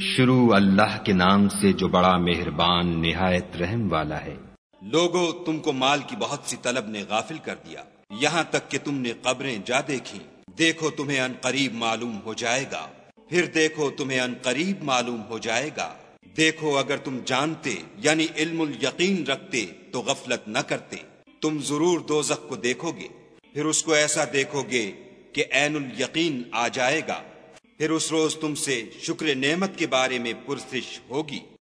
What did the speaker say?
شروع اللہ کے نام سے جو بڑا مہربان نہایت رحم والا ہے۔ لوگو، تم کو مال کی بہت سی طلب نے غافل کر دیا۔ یہاں تک کہ تم نے قبریں جا دیکھی دیکھو، تمہیں ان قریب معلوم ہو جائے گا۔ پھر دیکھو، تمہیں ان قریب معلوم ہو جائے گا۔ دیکھو، اگر تم جانتے یعنی علم الیقین رکھتے، تو غفلت نہ کرتے۔ تم ضرور دوزخ کو دیکھو گے۔ پھر اس کو ایسا دیکھو گے کہ عین الیقین آ جائے گا۔ پھر اس روز تم سے شکر نعمت کے بارے میں پرسش ہوگی۔